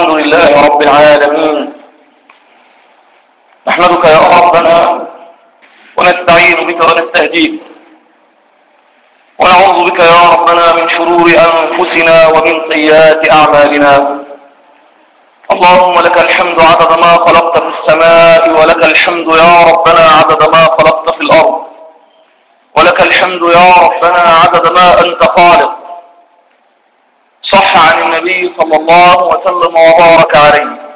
الحمد لله رب العالمين. نحمدك يا ربنا ونستعين بك ونستهديك. ونعوذ بك يا ربنا من شرور أنفسنا ومن سيئات أعمالنا. اللهم لك الحمد عدد ما خلقت في السماء ولك الحمد يا ربنا عدد ما خلقت في الأرض. ولك الحمد يا ربنا عدد ما أنت خالق. صح عن النبي صلى الله وسلم وبارك عليه.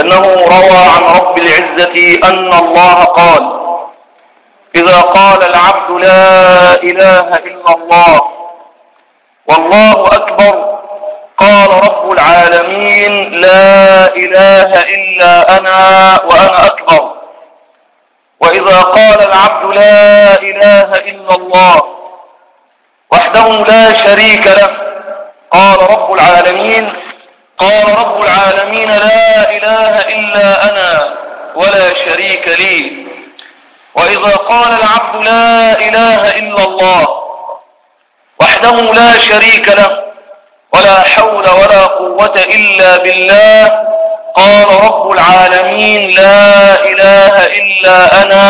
أنه روى عن رب العزة أن الله قال إذا قال العبد لا إله إلا الله والله أكبر قال رب العالمين لا إله إلا أنا وأنا أكبر. وإذا قال العبد لا إله إلا الله وحده لا شريك له قال رب العالمين قال رب العالمين لا إله إلا أنا ولا شريك لي. وإذا قال العبد لا إله إلا الله وحده لا شريك له ولا حول ولا قوة إلا بالله قال رب العالمين لا إله إلا أنا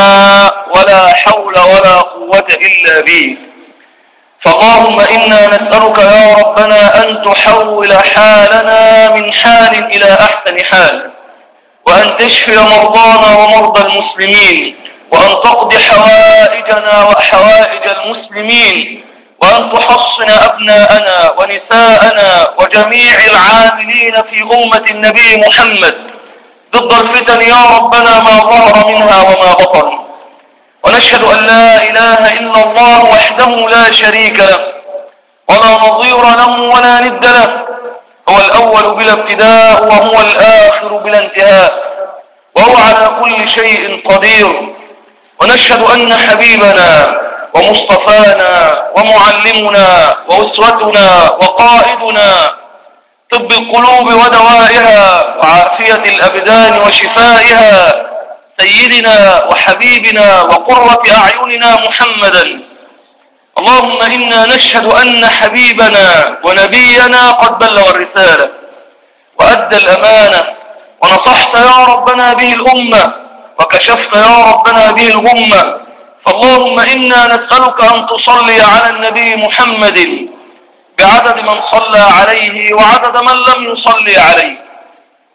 ولا حول ولا قوة إلا بي. فاللهم إنا نسألك يا ربنا أن تحول حالنا من حال إلى أحسن حال وأن تشفي مرضانا ومرضى المسلمين وأن تقضي حوائجنا وحوائج المسلمين وأن تحصن أبناءنا ونساءنا وجميع العاملين في أمة النبي محمد ضد الفتن يا ربنا ما ظهر منها وما بطن ونشهد أن لا إله إلا الله وحده لا شريك له ولا نظير له ولا ند له. هو الأول بلا ابتداء وهو الآخر بلا انتهاء وهو على كل شيء قدير. ونشهد أن حبيبنا ومصطفانا ومعلمنا وأسوتنا وقائدنا طب القلوب ودوائها وعافية الأبدان وشفائها سيدنا وحبيبنا وقرة أعيننا محمدا. اللهم إنا نشهد أن حبيبنا ونبينا قد بلغ الرسالة وأدى الأمانة ونصحت يا ربنا به الأمة وكشفت يا ربنا به الغمة. فاللهم إنا نسألك أن تصلي على النبي محمد بعدد من صلى عليه وعدد من لم يصلي عليه.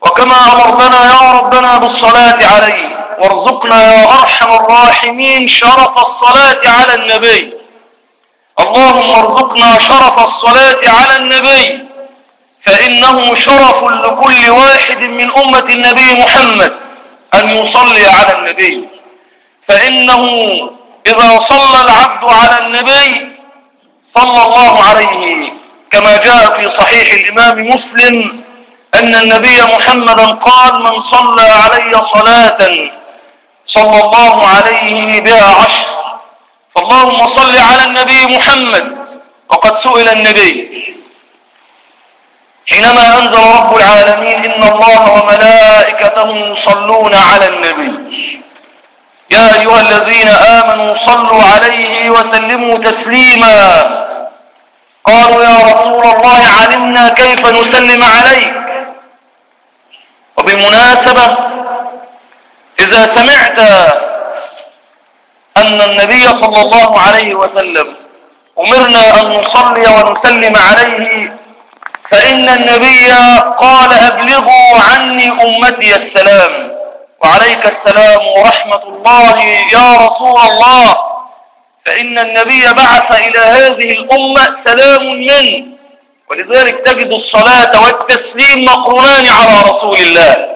وكما أمرتنا يا ربنا بالصلاة عليه وارزقنا يا أرحم الراحمين شرف الصلاة على النبي. اللهم ارزقنا شرف الصلاة على النبي. فإنه شرف لكل واحد من أمة النبي محمد أن يصلي على النبي. فإنه إذا صلى العبد على النبي صلى الله عليه. كما جاء في صحيح الإمام مسلم أن النبي محمدا قال من صلى علي صلاة صلى الله عليه بها عشر فاللهم صل على النبي محمد وقد سئل النبي. حينما أنزل رب العالمين إن الله وملائكته يصلون على النبي. يا أيها الذين آمنوا صلوا عليه وسلموا تسليما. قالوا يا رسول الله علمنا كيف نسلم عليك. وبالمناسبة إذا سمعت أن النبي صلى الله عليه وسلم أمرنا أن نصلي ونسلم عليه فإن النبي قال أبلغوا عني أمتي السلام. وعليك السلام ورحمة الله يا رسول الله. فإن النبي بعث إلى هذه الأمة سلام منه ولذلك تجد الصلاة والتسليم مقرونان على رسول الله.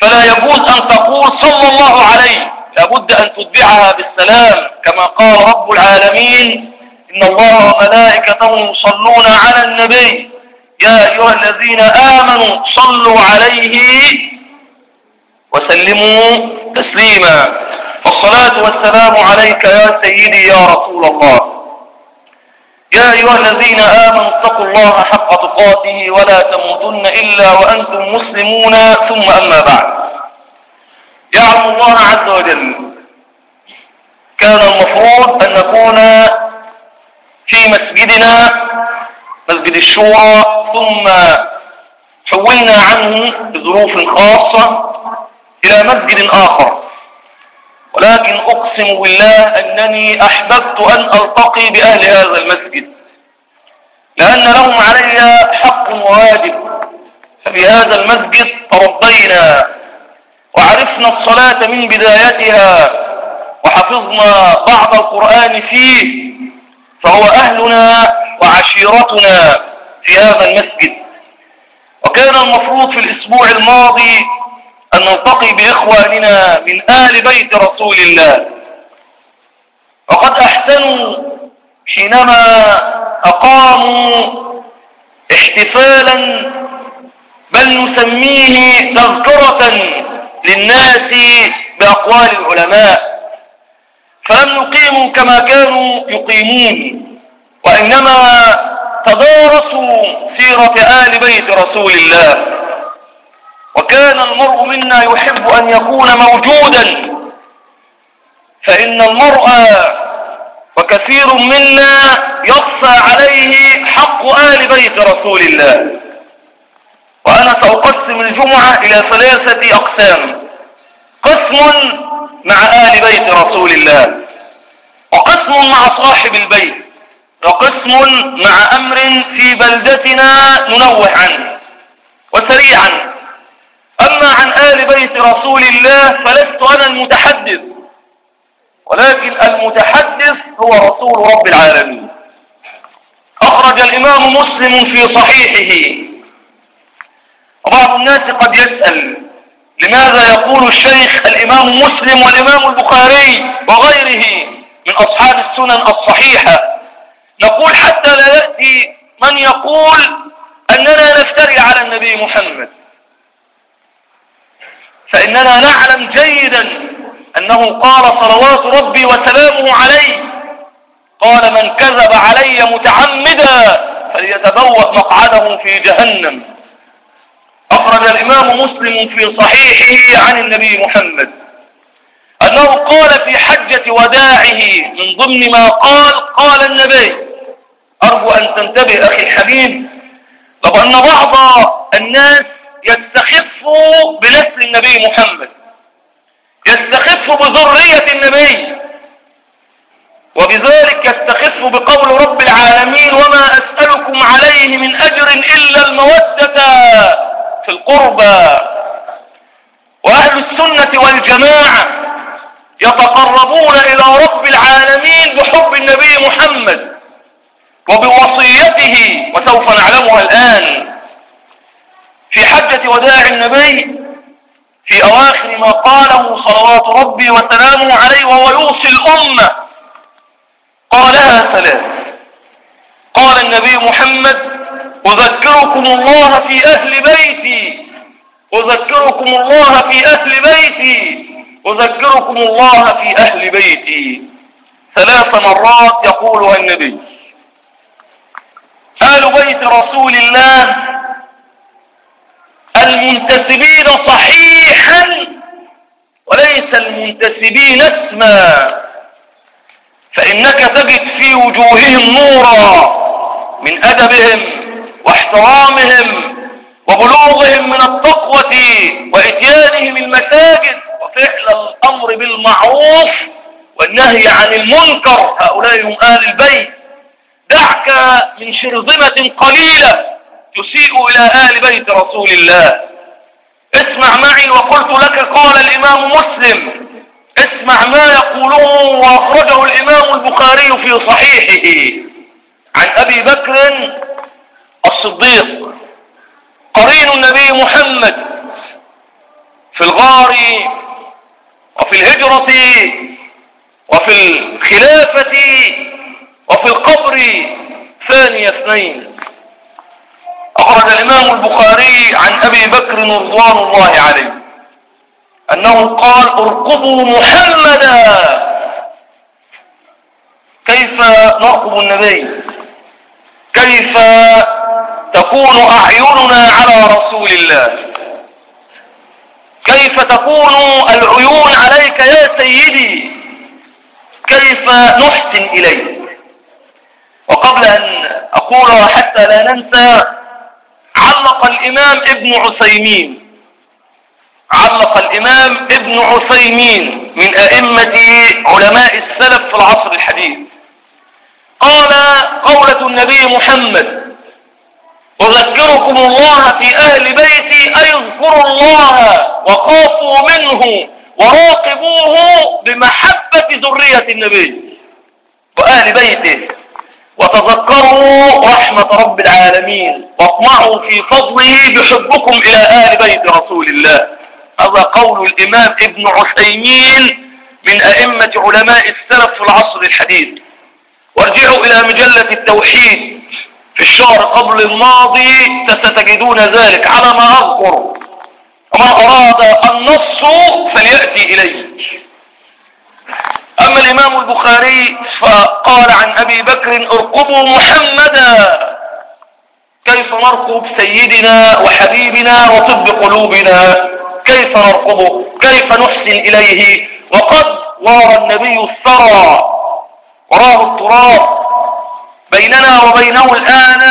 فلا يجوز أن تقول صلى الله عليه. لابد أن تتبعها بالسلام كما قال رب العالمين إن الله وملائكته يصلون على النبي. يا أيها الذين آمنوا صلوا عليه وسلموا تسليما. والصلاة والسلام عليك يا سيدي يا رسول الله. يا أيها الذين آمنوا اتقوا الله حق تقاته ولا تموتن إلا وأنتم مسلمون ثم أما بعد. يعلم الله عز وجل كان المفروض أن نكون في مسجدنا مسجد الشورى ثم حولنا عنه بظروف خاصة إلى مسجد آخر. ولكن أقسم بالله أنني أحببت أن ألتقي بأهل هذا المسجد لأن لهم علي حق وواجب. ففي هذا المسجد تربينا وعرفنا الصلاة من بدايتها وحفظنا بعض القرآن فيه فهو أهلنا وعشيرتنا في هذا المسجد. وكان المفروض في الأسبوع الماضي أن نلتقي بإخواننا من آل بيت رسول الله. وقد أحسنوا حينما أقاموا احتفالا بل نسميه تذكرة للناس بأقوال العلماء. فلم يقيموا كما كانوا يقيمون وإنما تدارسوا سيرة آل بيت رسول الله. وكان المرء منا يحب أن يكون موجودا. فإن المرء وكثير منا يصفى عليه حق آل بيت رسول الله. وأنا سأقسم الجمعة إلى ثلاثة أقسام. قسم مع آل بيت رسول الله وقسم مع صاحب البيت وقسم مع أمر في بلدتنا ننوه عنه وسريعا. أما عن آل بيت رسول الله فلست أنا المتحدث. ولكن المتحدث هو رسول رب العالمين. أخرج الإمام مسلم في صحيحه. وبعض الناس قد يسأل لماذا يقول الشيخ الإمام مسلم والإمام البخاري وغيره من أصحاب السنن الصحيحة؟ نقول حتى لا يأتي من يقول أننا نفتري على النبي محمد. فإننا نعلم جيدا أنه قال صلوات ربي وسلامه عليه قال من كذب علي متعمدا فليتبوأ مقعده في جهنم. أخرج الإمام مسلم في صحيحه عن النبي محمد أنه قال في حجة وداعه من ضمن ما قال قال النبي أرجو أن تنتبه أخي الحبيب لو أن بعض الناس يستخف بنسل النبي محمد. يستخف بذرية النبي. وبذلك يستخف بقول رب العالمين وما أسألكم عليه من أجر إلا المودة في القربى. وأهل السنة والجماعة يتقربون إلى رب العالمين بحب النبي محمد. وبوصيته وسوف نعلمها الآن. في حجة وداع النبي في أواخر ما قاله صلوات ربي وسلامه عليه وهو يوصي الأمة. قالها ثلاث. قال النبي محمد أذكركم الله في أهل بيتي. أذكركم الله في أهل بيتي. أذكركم الله في أهل بيتي. ثلاث مرات يقولها النبي آل بيت رسول الله المنتسبين صحيحا وليس المنتسبين اسما. فإنك تجد في وجوههم نورا من أدبهم واحترامهم وبلوغهم من التقوة وإتيانهم المساجد وفعل الأمر بالمعروف والنهي عن المنكر. هؤلاء هم آل البيت. دعك من شرذمة قليلة. تسيء إلى آل بيت رسول الله. اسمع معي وقلت لك قال الإمام مسلم. اسمع ما يقوله وأخرجه الإمام البخاري في صحيحه. عن أبي بكر الصديق قرين النبي محمد في الغار وفي الهجرة وفي الخلافة وفي القبر ثاني اثنين. أخرج الإمام البخاري عن أبي بكر رضوان الله عليه أنه قال ارقبوا محمدا. كيف نرقب النبي؟ كيف تكون أعيننا على رسول الله؟ كيف تكون العيون عليك يا سيدي؟ كيف نحسن إليك؟ وقبل أن أقول حتى لا ننسى علق الإمام ابن عثيمين. علق الإمام ابن عثيمين من أئمة علماء السلف في العصر الحديث. قال قولة النبي محمد أذكركم الله في أهل بيتي أي اذكروا الله وخافوا منه وراقبوه بمحبة ذرية النبي. وأهل بيته. وتذكروا رحمة رب العالمين واطمعوا في فضله بحبكم إلى آل بيت رسول الله. هذا قول الإمام ابن عثيمين من أئمة علماء السلف في العصر الحديث. وارجعوا إلى مجلة التوحيد. في الشهر قبل الماضي ستجدون ذلك. على ما أذكر. ومن أراد النص فليأتي إليه. أما الإمام البخاري فقال عن أبي بكر ارقبوا محمدا كيف نرقب سيدنا وحبيبنا وطب قلوبنا؟ كيف نرقبه كيف نحسن إليه؟ وقد وار النبي الثرى وراه التراب. بيننا وبينه الآن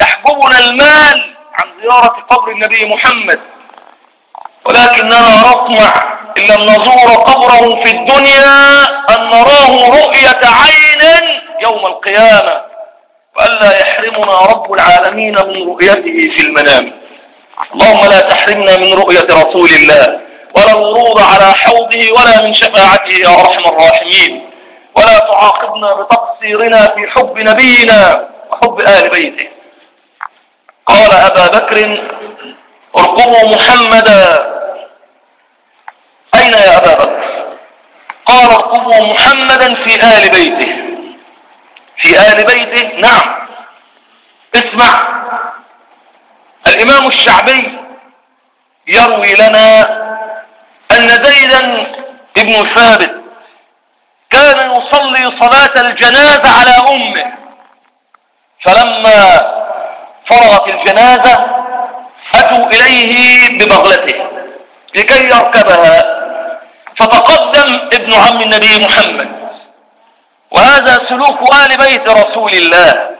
يحجبنا المال عن زيارة قبر النبي محمد. ولكننا نطمع إن لم نزور قبره في الدنيا أن نراه رؤية عين يوم القيامة وألا يحرمنا رب العالمين من رؤيته في المنام. اللهم لا تحرمنا من رؤية رسول الله ولا الورود على حوضه ولا من شفاعته يا أرحم الراحمين. ولا تعاقبنا بتقصيرنا في حب نبينا وحب آل بيته. قال أبا بكر ارقبوا محمدا أين يا أبا بكر؟ قال ارقبوا محمدا في آل بيته. في آل بيته؟ نعم. اسمع. الإمام الشعبي يروي لنا أن زيدا ابن ثابت كان يصلي صلاة الجنازة على أمه. فلما فرغت الجنازة أتوا إليه ببغلته لكي يركبها. فتقدم ابن عم النبي محمد. وهذا سلوك آل بيت رسول الله.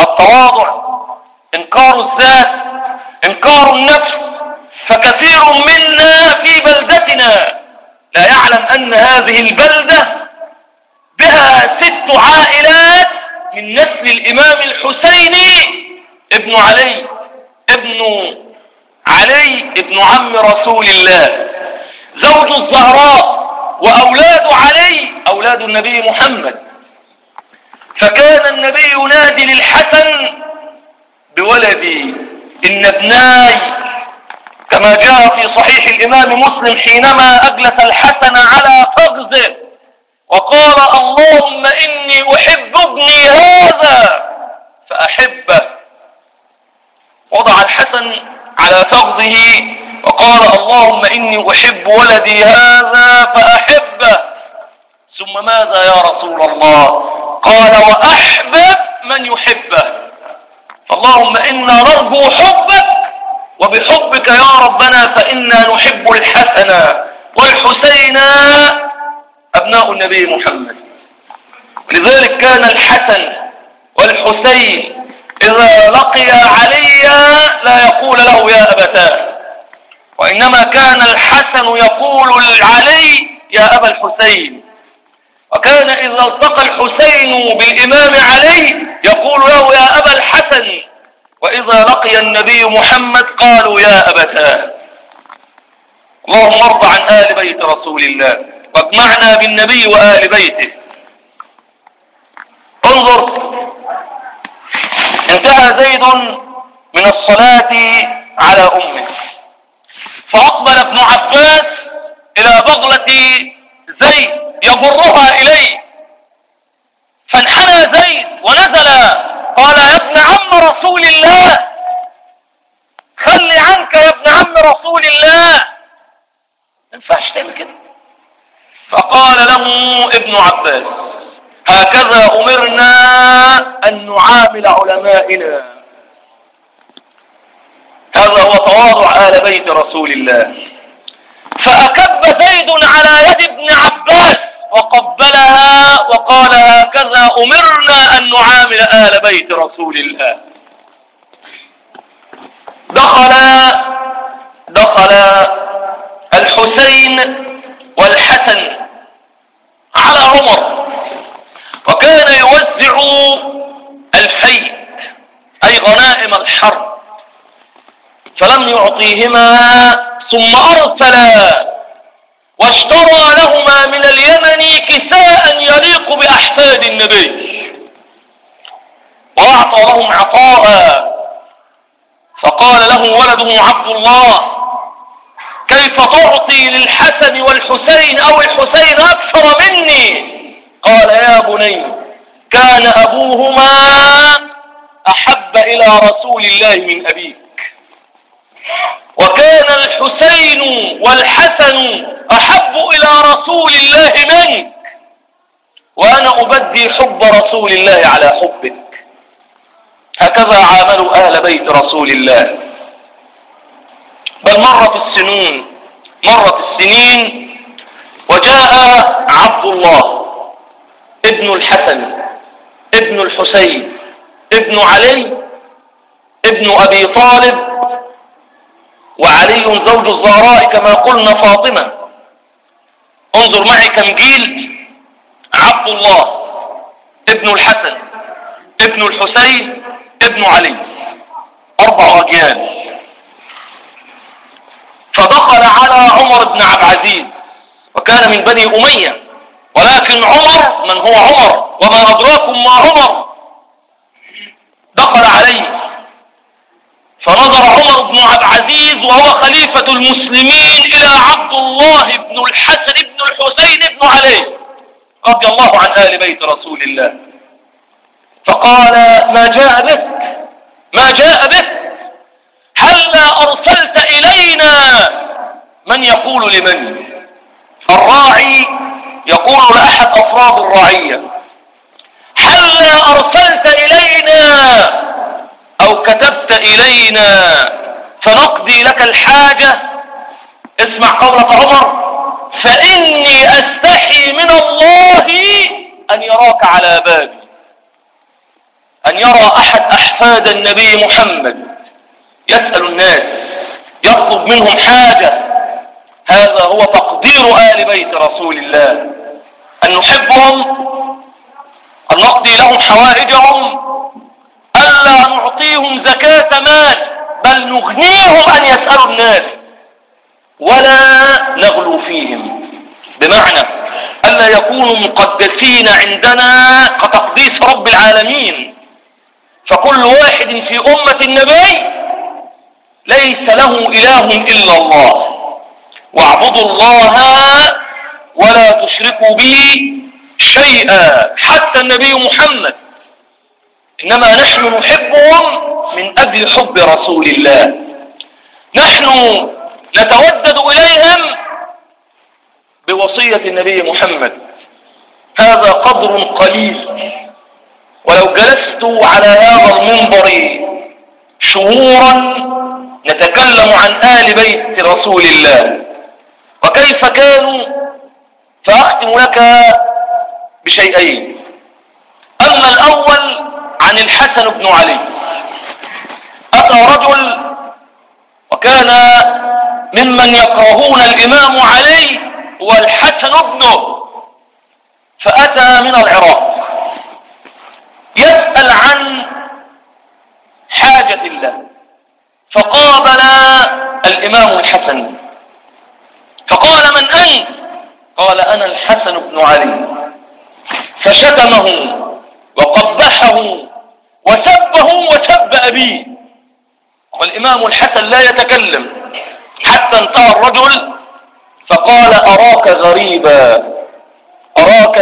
التواضع إنكار الذات إنكار النفس. فكثير منا في بلدتنا لا يعلم أن هذه البلدة بها ست عائلات من نسل الإمام الحسيني ابن علي ابن علي ابن عم رسول الله. زوج الزهراء وأولاد علي أولاد النبي محمد. فكان النبي ينادي للحسن بولدي إن ابناي كما جاء في صحيح الإمام مسلم حينما أجلس الحسن على فخذه وقال اللهم إني أحب ابني هذا فأحبه. وضع الحسن على فخذه وقال اللهم إني أحب ولدي هذا فأحبه. ثم ماذا يا رسول الله؟ قال وأحبب من يحبه. فاللهم إنا نرجو حبك وبحبك يا ربنا فإنا نحب الحسن والحسين أبناء النبي محمد. لذلك كان الحسن والحسين إذا لقي عليا لا يقول له يا أبتاه. وإنما كان الحسن يقول لعلي يا أبا الحسين. وكان إذا التقى الحسين بالإمام علي يقول له يا أبا الحسن. وإذا لقي النبي محمد قالوا يا أبتاه. اللهم ارضى عن آل بيت رسول الله واجمعنا بالنبي وآل بيته. انظر. انتهى زيد من الصلاة على أمه. فأقبل ابن عباس إلى بغلة زيد يجرها إليه. فانحنى زيد ونزل قال يا ابن عم رسول الله خلي عنك يا ابن عم رسول الله. ما ينفعش تعمل كده فقال له ابن عباس هكذا أمرنا أن نعامل علمائنا. هذا هو تواضع آل بيت رسول الله. فأكب زيد على يد ابن عباس وقبلها وقال هكذا أمرنا أن نعامل آل بيت رسول الله. دخل دخل الحسين والحسن على عمر وكان يوزع الفيء أي غنائم الحرب. فلم يعطيهما ثم أرسل واشترى لهما من اليمن كساء يليق بأحفاد النبي. وأعطى لهم عطاء. فقال له ولده عبد الله كيف تعطي للحسن والحسين أو الحسين أكثر مني؟ قال يا بني كان أبوهما أحب إلى رسول الله من أبيك وكان الحسين والحسن أحب إلى رسول الله منك وأنا أبدي حب رسول الله على حبك. هكذا عاملوا أهل بيت رسول الله. بل مرت السنون مرت السنين وجاء عبد الله ابن الحسن ابن الحسين ابن علي ابن أبي طالب وعلي زوج الزهراء كما قلنا فاطمة. انظر معي كم جيل عبد الله ابن الحسن ابن الحسين ابن علي. أربع أجيال. فدخل على عمر بن عبد العزيز وكان من بني أمية. ولكن عمر من هو عمر؟ وما أدراكم ما عمر؟ دخل عليه. فنظر عمر بن عبد العزيز وهو خليفة المسلمين إلى عبد الله بن الحسن بن الحسين بن علي رضي الله عن آل بيت رسول الله. فقال ما جاء بك؟ ما جاء بك؟ هلا أرسلت إلينا من يقول لمن؟ الراعي يقول لأحد أفراد الرعية هلا أرسلت إلينا أو كتبت إلينا فنقضي لك الحاجة. اسمع قولة عمر. فإني أستحي من الله أن يراك على بابي. أن يرى أحد أحفاد النبي محمد. يسأل الناس. يطلب منهم حاجة. هذا هو تقدير آل بيت رسول الله. أن نحبهم. أن نقضي لهم حوائجهم. نعطيهم زكاة مال بل نغنيهم أن يسألوا الناس. ولا نغلو فيهم. بمعنى ألا يكونوا مقدسين عندنا كتقديس رب العالمين. فكل واحد في أمة النبي ليس له إله إلا الله. واعبدوا الله ولا تشركوا به شيئا. حتى النبي محمد إنما نحن نحبهم من أجل حب رسول الله. نحن نتودد إليهم بوصية النبي محمد. هذا قدر قليل. ولو جلست على هذا المنبر شهورا نتكلم عن آل بيت رسول الله. وكيف كانوا؟ فأختم لك بشيئين. أما الأول عن الحسن بن علي. أتى رجل وكان ممن يكرهون الإمام علي والحسن ابنه فأتى من العراق. يسأل عن حاجة الله فقابل الإمام الحسن. فقال من أنت؟ قال أنا الحسن بن علي. فشتمه. وقبحه وسبه وسب أبيه. والإمام الحسن لا يتكلم. حتى انتهى الرجل فقال أراك غريبا. أراك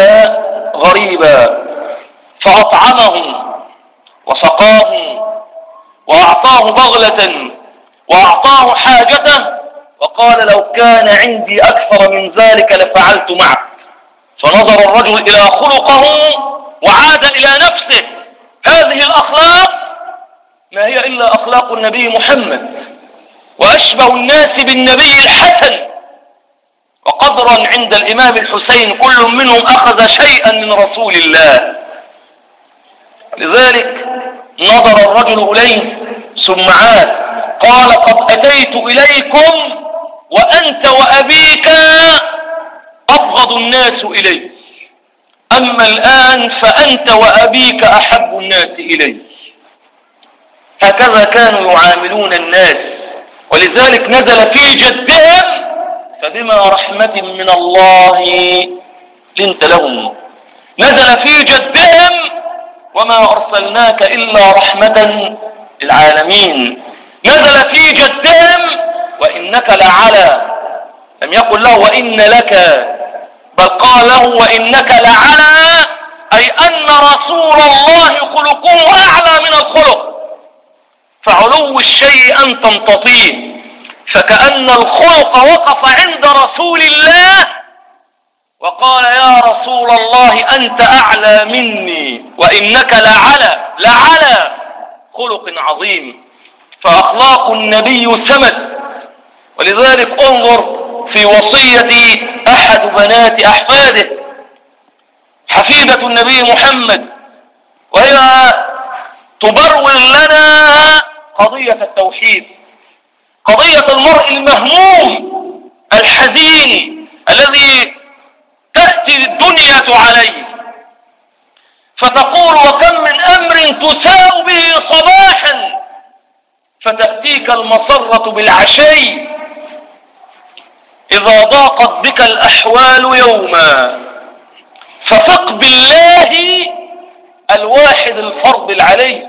غريبا. فأطعمه وسقاه وأعطاه بغلة وأعطاه حاجته وقال لو كان عندي أكثر من ذلك لفعلت معك. فنظر الرجل إلى خلقه وعاد إلى نفسه. هذه الأخلاق ما هي إلا أخلاق النبي محمد. وأشبه الناس بالنبي الحسن. وقدرا عند الإمام الحسين كل منهم أخذ شيئا من رسول الله. لذلك نظر الرجل إليه ثم عاد قال قد أتيت إليكم وأنت وأبيك أبغض الناس إليك. أما الآن فأنت وأبيك أحب الناس إلي هكذا كانوا يعاملون الناس. ولذلك نزل في جدهم فبما رحمة من الله لنت لهم. نزل في جدهم وما أرسلناك إلا رحمة للعالمين. نزل في جدهم وإنك لعلى. لم يقل له وإن لك. بل قال وإنك لعلى أي أن رسول الله خلقه أعلى من الخلق. فعلو الشيء أن تمتطيه فكأن الخلق وقف عند رسول الله وقال يا رسول الله أنت أعلى مني وإنك لعلى لعلى خلق عظيم. فأخلاق النبي سمت ولذلك انظر في وصية أحد بنات أحفاده. حفيدة النبي محمد. وهي تبرر لنا قضية التوحيد. قضية المرء المهموم الحزين الذي تأتي الدنيا عليه. فتقول وكم من أمر تساء به صباحا فتأتيك المسرة بالعشي. إذا ضاقت بك الأحوال يوما فثق بالله الواحد الفرض العلي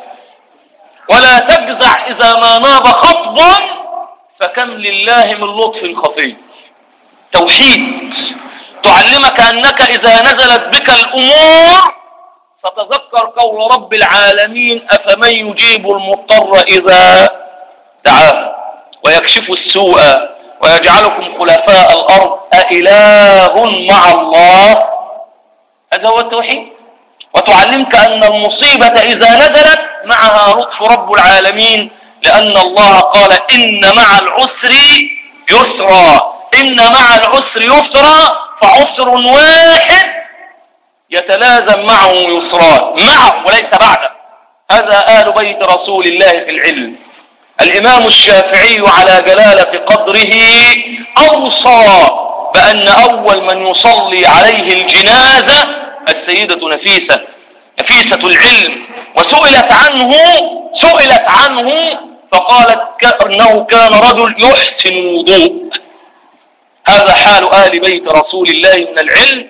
ولا تجزع إذا ما ناب خطب فكم لله من لطف خفي توحيد تعلمك أنك إذا نزلت بك الأمور فتذكر قول رب العالمين أفمن يجيب المضطر إذا دعاه ويكشف السوء؟ ويجعلكم خلفاء الأرض أإله مع الله. هذا هو التوحيد. وتعلمك أن المصيبة إذا نزلت معها لطف رب العالمين لأن الله قال إن مع العسر يسرا. إن مع العسر يسرا فعسر واحد يتلازم معه يسران. معه وليس بعده. هذا آل بيت رسول الله في العلم. الإمام الشافعي على جلالة قدره أوصى بأن أول من يصلي عليه الجنازة السيدة نفيسة نفيسة العلم. وسئلت عنه سئلت عنه فقالت أنه كان رجل يحسن الوضوء هذا حال آل بيت رسول الله من العلم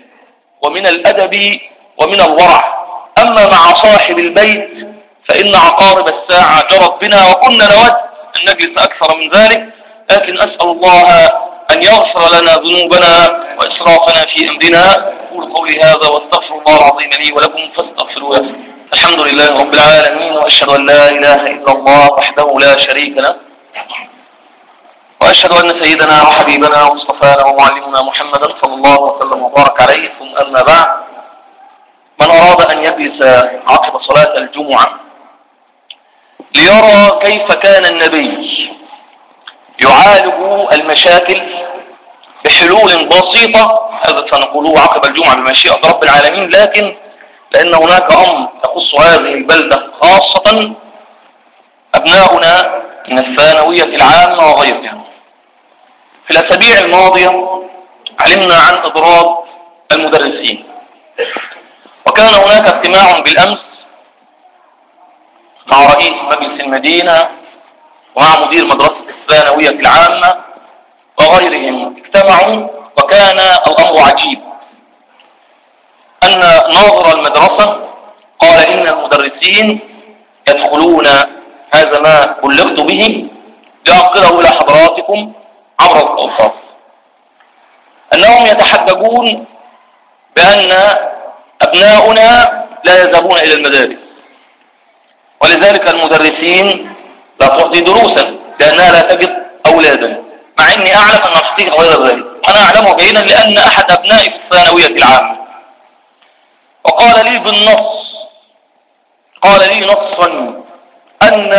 ومن الأدب ومن الورع. أما مع صاحب البيت فإن عقارب الساعة جرت بنا وكنا نود أن نجلس أكثر من ذلك لكن أسأل الله أن يغفر لنا ذنوبنا وإسرافنا في أمرنا. أقول قولي هذا وأستغفر الله العظيم لي ولكم فاستغفروه. الحمد لله رب العالمين وأشهد أن لا إله إلا الله وحده لا شريك له. وأشهد أن سيدنا وحبيبنا ومصطفانا ومعلمنا محمدا صلى الله وسلم وبارك عليه. ثم أما بعد من أراد أن يجلس عقب صلاة الجمعة ليرى كيف كان النبي. يعالج المشاكل بحلول بسيطة هذا سنقوله عقب الجمعة بمشيئة رب العالمين لكن لأن هناك أمر يخص هذه البلدة خاصة أبناؤنا من الثانوية العامة وغيرها. في الأسابيع الماضية علمنا عن إضراب المدرسين. وكان هناك اجتماع بالأمس مع رئيس مجلس المدينة ومع مدير مدرسة الثانوية العامة وغيرهم اجتمعوا وكان الأمر عجيب. أن ناظر المدرسة قال إن المدرسين يدخلون هذا ما بلغت به لأنقله إلى حضراتكم عبر الأوصاف. أنهم يتحججون بأن أبناؤنا لا يذهبون إلى المدارس. ولذلك المدرسين لا تعطي دروسا لأنها لا تجد أولادا. مع أني أعلم أن الحقيقة غير ذلك. وأنا أعلمه جيدا لأن أحد أبنائي في الثانوية العامة. وقال لي بالنص قال لي نصا أن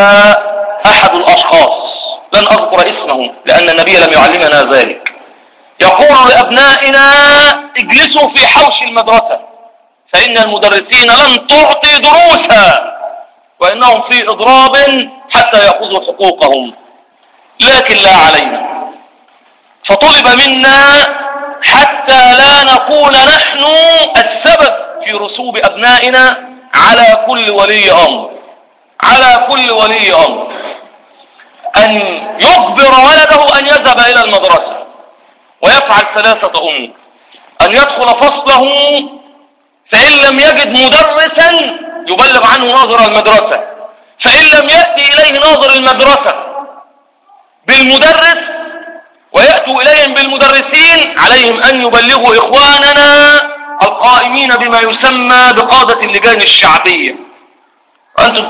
أحد الأشخاص لن أذكر اسمه لأن النبي لم يعلمنا ذلك يقول لأبنائنا اجلسوا في حوش المدرسة فإن المدرسين لن تعطي دروسا. وإنهم في إضراب حتى يأخذوا حقوقهم. لكن لا علينا. فطلب منا حتى لا نكون نحن السبب في رسوب أبنائنا على كل ولي أمر. على كل ولي أمر. أن يجبر ولده أن يذهب إلى المدرسة ويفعل ثلاثة أمور. أن يدخل فصله فإن لم يجد مدرسا يبلغ عنه ناظر المدرسة. فإن لم يأتي إليه ناظر المدرسة بالمدرس ويأتوا إليهم بالمدرسين عليهم أن يبلغوا إخواننا القائمين بما يسمى بقادة اللجان الشعبية. وأنتم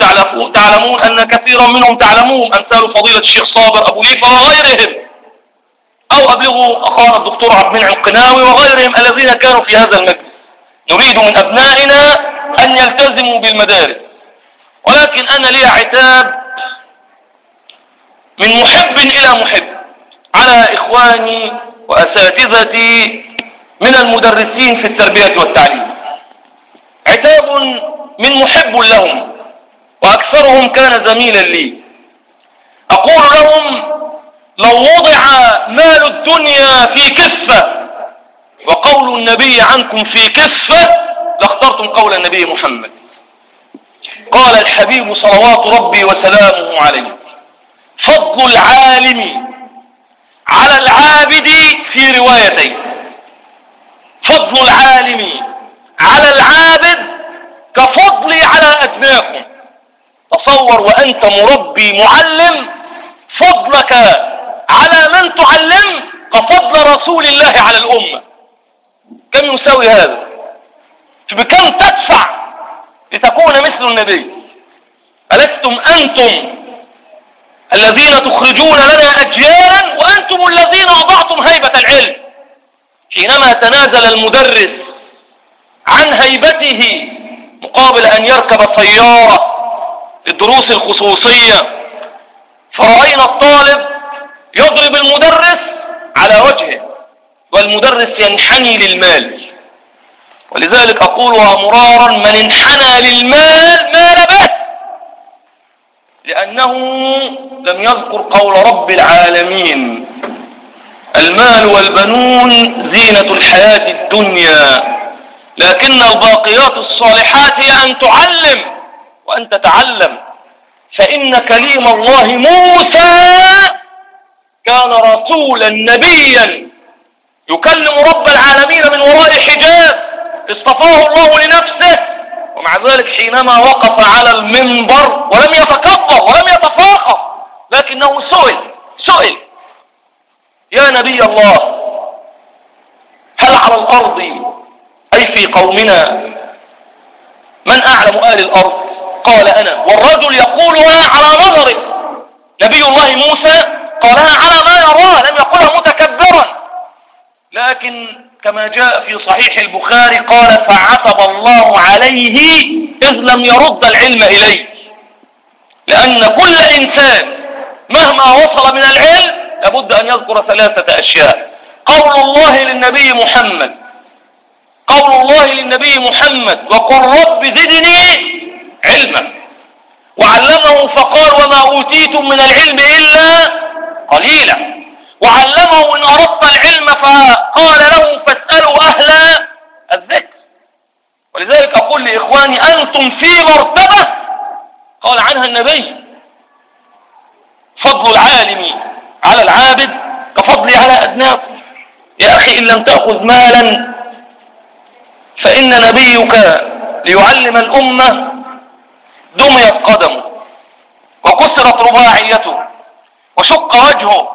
تعلمون أن كثيرا منهم تعلمون أمثال فضيلة الشيخ صابر أبو ليفة وغيرهم. أو أبلغوا أخانا الدكتور عبد المنعم القناوي وغيرهم الذين كانوا في هذا المجلس. نريد من أبنائنا أن يلتزموا بالمدارس. ولكن أنا لي عتاب من محب إلى محب. على إخواني وأساتذتي من المدرسين في التربية والتعليم. عتاب من محب لهم وأكثرهم كان زميلا لي. أقول لهم لو وضع مال الدنيا في كفة وقول النبي عنكم في كفة لاخترتم قول النبي محمد. قال الحبيب صلوات ربي وسلامه عليه. فضل العالم على العابد في روايتين. فضل العالم على العابد كفضلي على أدناكم تصور وأنت مربي معلم فضلك على من تعلم كفضل رسول الله على الأمة. كم يساوي هذا؟ بكم تدفع لتكون مثل النبي ألستم أنتم الذين تخرجون لنا أجيالا وأنتم الذين وضعتم هيبة العلم حينما تنازل المدرس عن هيبته مقابل أن يركب سيارة للدروس الخصوصية فرأينا الطالب يضرب المدرس على وجهه والمدرس ينحني للمال ولذلك أقولها مرارا من انحنى للمال مال به. لأنه لم يذكر قول رب العالمين المال والبنون زينة الحياة الدنيا لكن الباقيات الصالحات هي أن تعلم وأن تتعلم. فإن كليم الله موسى كان رسولا نبيا يكلم رب العالمين من وراء حجاب اصطفاه الله لنفسه. ومع ذلك حينما وقف على المنبر ولم يتكبر ولم يتفاخر لكنه سئل سئل يا نبي الله هل على الأرض أي في قومنا؟ من أعلم أهل الأرض؟ قال أنا. والرجل يقولها على نظره نبي الله موسى قالها على ما يراه. لم يقولها متكبرا. لكن كما جاء في صحيح البخاري قال فعتب الله عليه إذ لم يرد العلم إليه. لأن كل إنسان مهما وصل من العلم لابد أن يذكر ثلاثة أشياء. قول الله للنبي محمد قول الله للنبي محمد وقل رب زدني علما. وعلمه فقال وما أوتيتم من العلم إلا قليلا. وعلمه إن أردت العلم فقال له فاسألوا أهل الذكر. ولذلك أقول لإخواني أنتم في مرتبة؟ قال عنها النبي. فضل العالم على العابد كفضلي على أدناكم يا أخي إن لم تأخذ مالا فإن نبيك ليعلم الأمة دميت قدمه وكسرت رباعيته وشق وجهه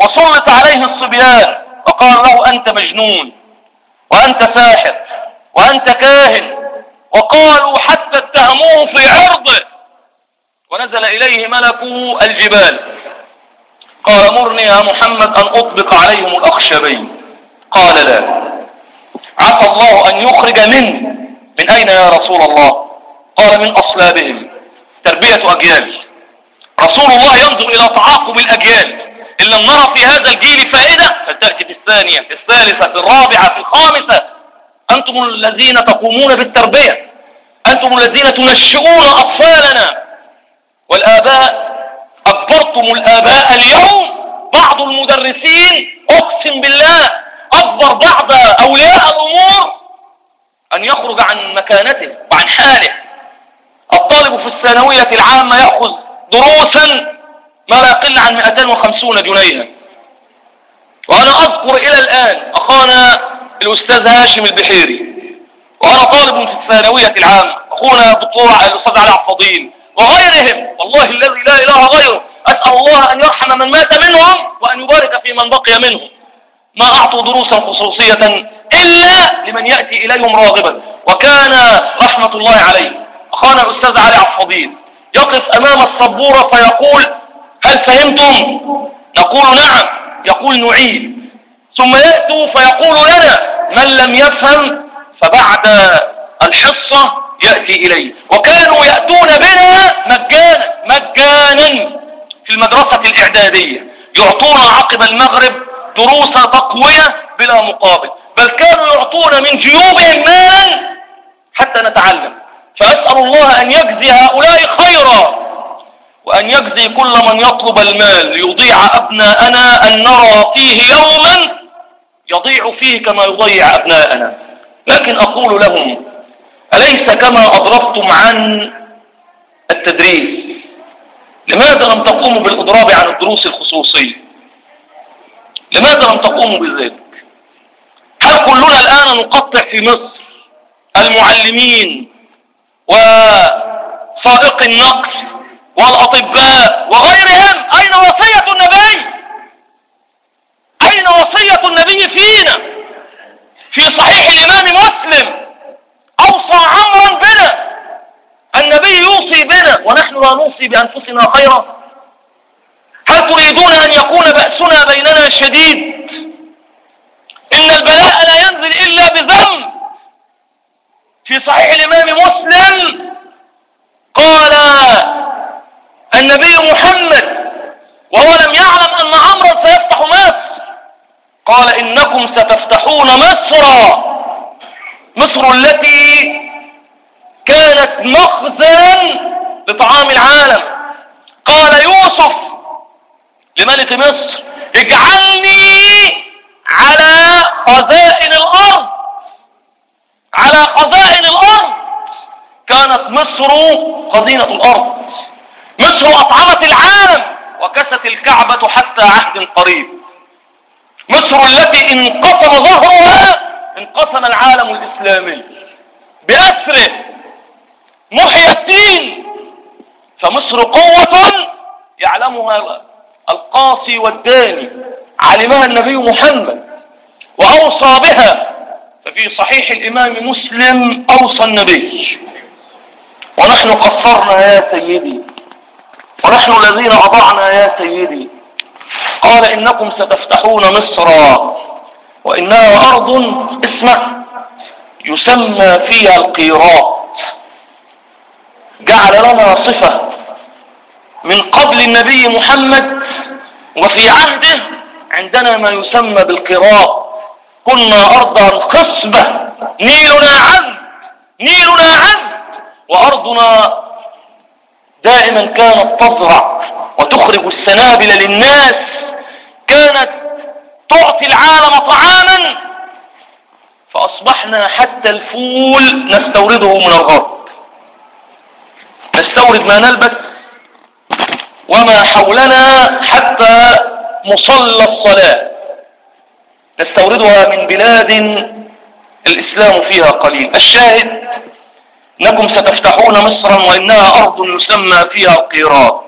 وسلط عليه الصبيان وقال له أنت مجنون وأنت ساحر وأنت كاهن وقالوا حتى اتهموه في عرضه ونزل إليه ملكه الجبال. قال مرني يا محمد أن أطبق عليهم الأخشبين. قال لا. عسى الله أن يخرج من. من أين يا رسول الله؟ قال من أصلابهم. تربية أجيال. رسول الله ينظر إلى تعاقب الأجيال. إن لم نرى في هذا الجيل فائدة فلتأتي في الثانية في الثالثة في الرابعة في الخامسة. أنتم الذين تقومون بالتربية أنتم الذين تنشئون أطفالنا. والآباء أكبرتم الآباء اليوم بعض المدرسين أقسم بالله أكبر بعض أولياء الأمور أن يخرج عن مكانته وعن حاله. الطالب في الثانوية العامة يأخذ دروسا ما لا يقل عن 250 جنيها. وأنا أذكر إلى الآن أخانا الأستاذ هاشم البحيري وأنا طالب في الثانوية العامة أخونا الدكتور الأستاذ علي عفضيل وغيرهم والله الذي لا إله غيره. أسأل الله أن يرحم من مات منهم وأن يبارك في من بقي منهم. ما أعطوا دروسا خصوصية إلا لمن يأتي إليهم راغبا. وكان رحمة الله عليه. أخانا الأستاذ علي عفضيل يقف أمام السبورة فيقول هل فهمتم؟ نقول نعم يقول نعيد. ثم يأتوا فيقول لنا من لم يفهم فبعد الحصة يأتي إليه. وكانوا يأتون بنا مجانا مجانا في المدرسة الإعدادية. يعطونا عقب المغرب دروس تقوية بلا مقابل. بل كانوا يعطون من جيوبهم مالا حتى نتعلم. فأسأل الله أن يجزي هؤلاء خيرا. وأن يجزي كل من يطلب المال ليضيع أبناءنا أن نرى فيه يوما يضيع فيه كما يضيع أبناءنا. لكن أقول لهم أليس كما أضربتم عن التدريس؟ لماذا لم تقوموا بالإضراب عن الدروس الخصوصية؟ لماذا لم تقوموا بذلك؟ هل كلنا الآن نقطع في مصر المعلمين وسائق النقل والأطباء وغيرهم. أين وصية النبي؟ أين وصية النبي فينا؟ في صحيح الإمام مسلم. أوصى عمرا بنا النبي يوصي بنا ونحن لا نوصي بأنفسنا خيرا. هل تريدون أن يكون بأسنا بيننا شديد؟ إن البلاء لا ينزل إلا بذنب. في صحيح الإمام مسلم قال النبي محمد وهو لم يعلم أن عمرا سيفتح مصر. قال إنكم ستفتحون مصر. مصر التي كانت مخزن لطعام العالم. قال يوسف لملك مصر اجعلني على خزائن الأرض. على خزائن الأرض. كانت مصر خزينة الأرض. مصر أطعمت العالم وكست الكعبة حتى عهد قريب. مصر التي انقسم ظهرها انقسم العالم الإسلامي بأسره محيا الدين فمصر قوة يعلمها القاصي والداني علمها النبي محمد وأوصى بها ففي صحيح الإمام مسلم أوصى النبي. ونحن قصرنا يا سيدي. ونحن الذين أضعنا يا سيدي. قال إنكم ستفتحون مصر وإنها أرض اسمع يسمى فيها القيراط. جعل لنا صفة من قبل النبي محمد وفي عهده عندنا ما يسمى بالقراط. كنا أرضا خصبة نيلنا عذب نيلنا عذب وأرضنا دائما كانت تزرع وتخرج السنابل للناس كانت تعطي العالم طعاما فأصبحنا حتى الفول نستورده من الغرب. نستورد ما نلبس وما حولنا حتى مصلى الصلاة. نستوردها من بلاد الإسلام فيها قليل. الشاهد انكم ستفتحون مصرا وإنها أرض يسمى فيها القيراط.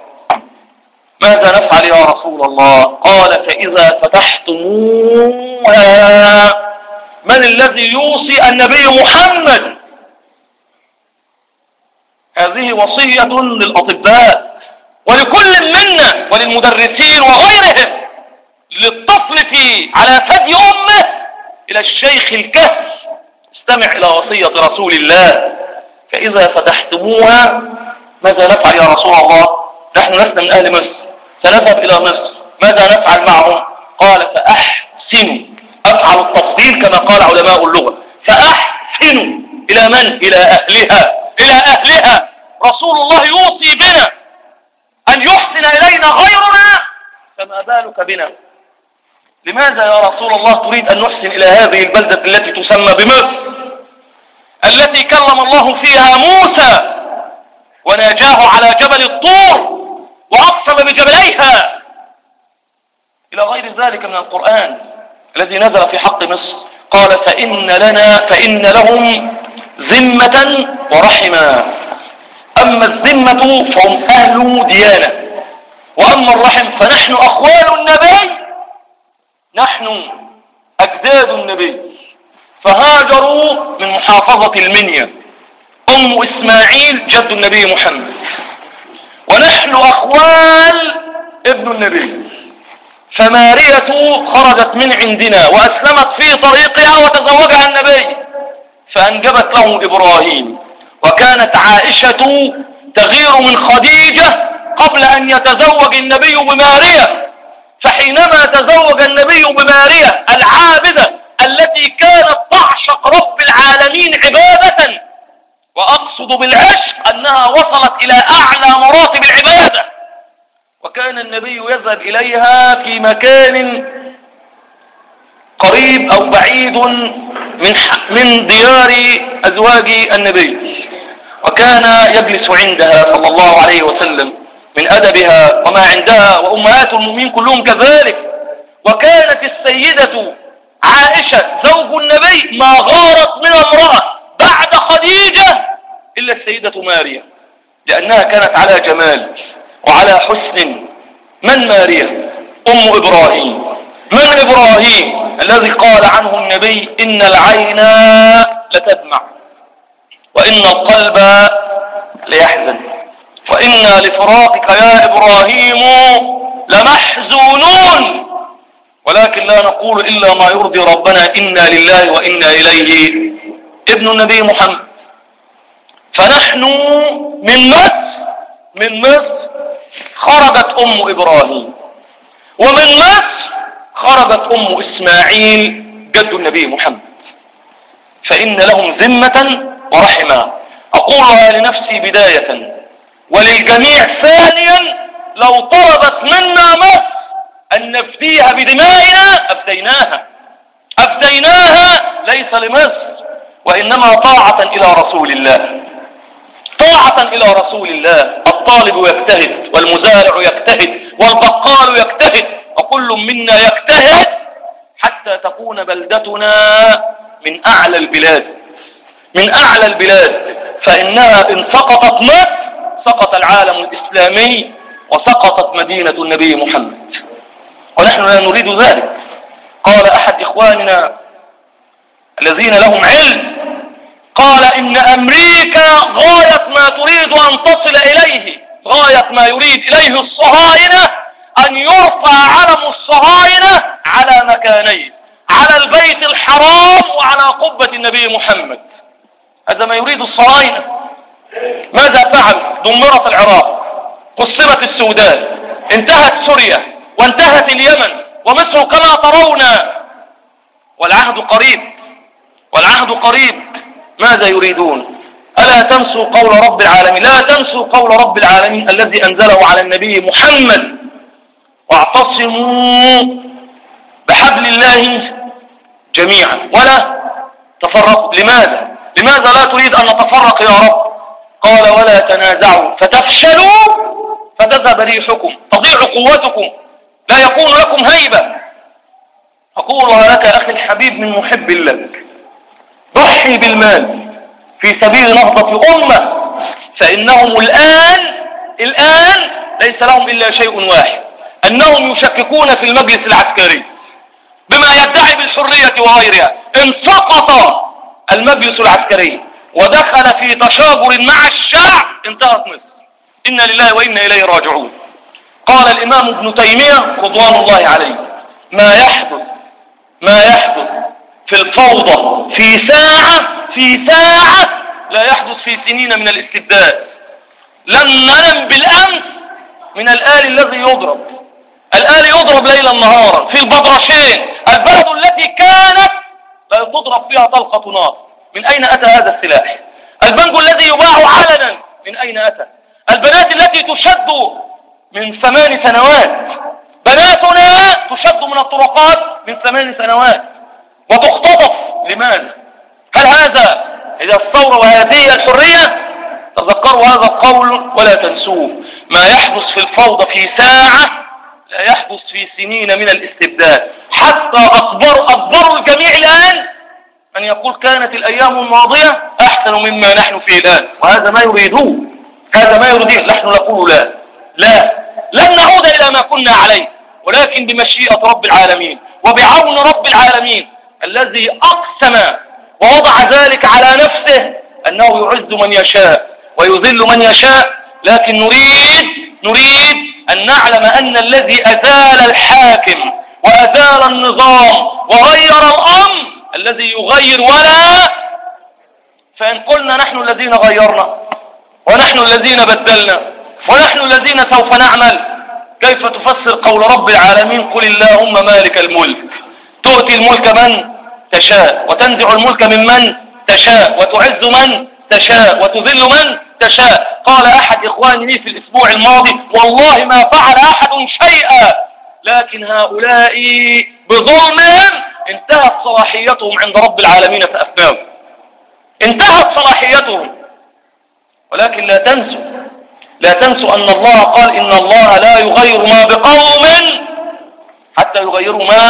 ماذا نفعل يا رسول الله؟ قال فإذا فتحتموها من الذي يوصي النبي محمد؟ هذه وصية للأطباء ولكل منا وللمدرسين وغيرهم للطفل في على ثدي أمه إلى الشيخ الكهف. استمع إلى وصية رسول الله. فإذا فتحتموها ماذا نفعل يا رسول الله؟ نحن لسنا من أهل مصر. سنذهب إلى مصر. ماذا نفعل معهم؟ قال فأحسنوا أفعل التفضيل كما قال علماء اللغة. فأحسنوا إلى من؟ إلى أهلها. إلى أهلها. رسول الله يوصي بنا أن يحسن إلينا غيرنا. فما بالك بنا؟ لماذا يا رسول الله تريد أن نحسن إلى هذه البلدة التي تسمى بمصر؟ التي كلم الله فيها موسى وناجاه على جبل الطور وأقسم بجبليها. إلى غير ذلك من القرآن الذي نزل في حق مصر قال فإن لنا فإن لهم ذمة ورحما أما الذمة فهم أهل ديانة وأما الرحم فنحن أخوال النبي نحن أجداد النبي. فهاجروا من محافظة المنيا. أم إسماعيل جد النبي محمد. ونحن أخوال ابن النبي. فمارية خرجت من عندنا وأسلمت في طريقها وتزوجها النبي. فأنجبت له إبراهيم. وكانت عائشة تغير من خديجة قبل أن يتزوج النبي بمارية. فحينما تزوج النبي بمارية العابدة التي كانت تعشق رب العالمين عبادة وأقصد بالعشق أنها وصلت إلى أعلى مراتب العبادة. وكان النبي يذهب إليها في مكان قريب أو بعيد من من ديار أزواج النبي. وكان يجلس عندها صلى الله عليه وسلم من أدبها وما عندها وأمهات المؤمنين كلهم كذلك. وكانت السيدة عائشة زوج النبي ما غارت من امرأة بعد خديجة إلا السيدة ماريا لأنها كانت على جمال وعلى حسن. من ماريا؟ أم إبراهيم. من إبراهيم؟ الذي قال عنه النبي إن العين لتدمع وإن القلب ليحزن وإنا لفراقك يا إبراهيم لمحزونون. ولكن لا نقول إلا ما يرضي ربنا إنا لله وإنا إليه. ابن النبي محمد. فنحن من مصر من مصر خرجت أم إبراهيم. ومن مصر خرجت أم إسماعيل جد النبي محمد. فإن لهم ذمة ورحمة. أقولها لنفسي بداية. وللجميع ثانيا لو طلبت منا مصر أن نفديها بدمائنا أفديناها أفديناها ليس لمصر وإنما طاعة إلى رسول الله. طاعة إلى رسول الله. الطالب يجتهد والمزارع يجتهد والبقال يجتهد وكل منا يجتهد حتى تكون بلدتنا من أعلى البلاد. من أعلى البلاد. فإنها إن سقطت مصر سقط العالم الإسلامي وسقطت مدينة النبي محمد. ونحن لا نريد ذلك. قال أحد إخواننا الذين لهم علم قال إن أمريكا غاية ما تريد أن تصل إليه غاية ما يريد إليه الصهاينة أن يرفع علم الصهاينة على مكانين على البيت الحرام وعلى قبة النبي محمد. هذا ما يريد الصهاينة. ماذا فعل دمرت العراق؟ قصبت السودان انتهت سوريا. وانتهت اليمن ومصر كما ترون. والعهد قريب والعهد قريب. ماذا يريدون؟ ألا تنسوا قول رب العالمين لا تنسوا قول رب العالمين الذي أنزله على النبي محمد. واعتصموا بحبل الله جميعا. ولا تفرقوا. لماذا؟ لماذا لا تريد أن نتفرق يا رب؟ قال ولا تنازعوا فتفشلوا فتذهب ريحكم تضيع قوتكم. لا يكون لكم هيبة. أقولها لك أخي الحبيب من محب لك ضحي بالمال. في سبيل نهضة أمة فإنهم الآن الآن ليس لهم إلا شيء واحد. أنهم يشككون في المجلس العسكري. بما يدعي بالحرية وغيرها. إن سقط المجلس العسكري. ودخل في تشاجر مع الشعب. انتهت مصر. إنا لله وإنا إليه راجعون. قال الإمام ابن تيمية رضوان الله عليه ما يحدث ما يحدث في الفوضى في ساعة في ساعة لا يحدث في سنين من الاستبداد. لم ننم بالأمس من الآل الذي يضرب. الآل يضرب ليلا نهارا في البطرشين البلد التي كانت لا تضرب فيها طلقة نار. من أين أتى هذا السلاح؟ البنك الذي يباع علنا من أين أتى؟ البنات التي تشد من ثمان سنوات. بناتنا تشد من الطرقات من ثمان سنوات. وتختطف لماذا؟ هل هذا إذا الثورة وهذه الحرية؟ تذكروا هذا القول ولا تنسوه. ما يحدث في الفوضى في ساعة لا يحدث في سنين من الاستبداد. حتى أكبر أكبر الجميع الآن أن يقول كانت الأيام الماضية أحسن مما نحن فيه الآن. وهذا ما يريدوه. هذا ما يريدون نحن نقول لا. لا. لن نعود إلى ما كنا عليه ولكن بمشيئة رب العالمين وبعون رب العالمين الذي أقسم ووضع ذلك على نفسه أنه يعز من يشاء ويذل من يشاء. لكن نريد نريد أن نعلم أن الذي أزال الحاكم وأزال النظام وغير الأمر الذي يغير ولا فإن قلنا نحن الذين غيرنا ونحن الذين بدلنا. ونحن الذين سوف نعمل كيف تفسر قول رب العالمين قل اللهم مالك الملك تؤتي الملك من تشاء وتنزع الملك ممن تشاء وتعز من تشاء وتذل من تشاء قال أحد إخواني لي في الأسبوع الماضي والله ما فعل أحد شيئا لكن هؤلاء بظلمهم انتهت صلاحيتهم عند رب العالمين فأفناهم انتهت صلاحيتهم ولكن لا تنسوا لا تنسوا أن الله قال إن الله لا يغير ما بقوم حتى يغيروا ما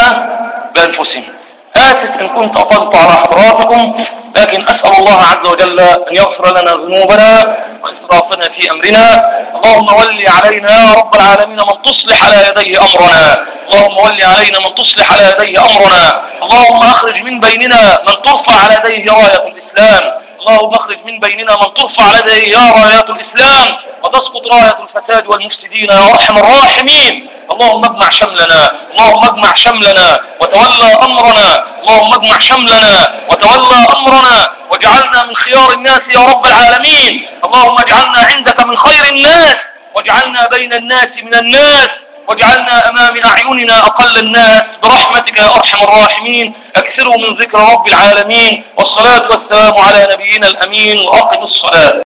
بأنفسهم. آسف إن كنت أطلت على حضراتكم لكن أسأل الله عز وجل أن يغفر لنا ذنوبنا وإسرافنا في أمرنا. اللهم ولي علينا يا رب العالمين من تصلح على يديه أمرنا. اللهم ولي علينا من تصلح على يديه أمرنا. اللهم أخرج من بيننا من ترفع على يديه راية الإسلام. اللهم اخرج من بيننا من ترفع على يديه رايات الإسلام وتسقط راية الفساد والمفسدين يا أرحم الراحمين. اللهم اجمع شملنا اللهم اجمع شملنا وتولى أمرنا اللهم اجمع شملنا وتولى أمرنا واجعلنا من خيار الناس يا رب العالمين. اللهم اجعلنا عندك من خير الناس واجعلنا بين الناس من الناس. واجعلنا أمام أعيننا أقل الناس برحمتك يا أرحم الراحمين. أكثروا من ذكر رب العالمين. والصلاة والسلام على نبينا الأمين. وأقم الصلاة.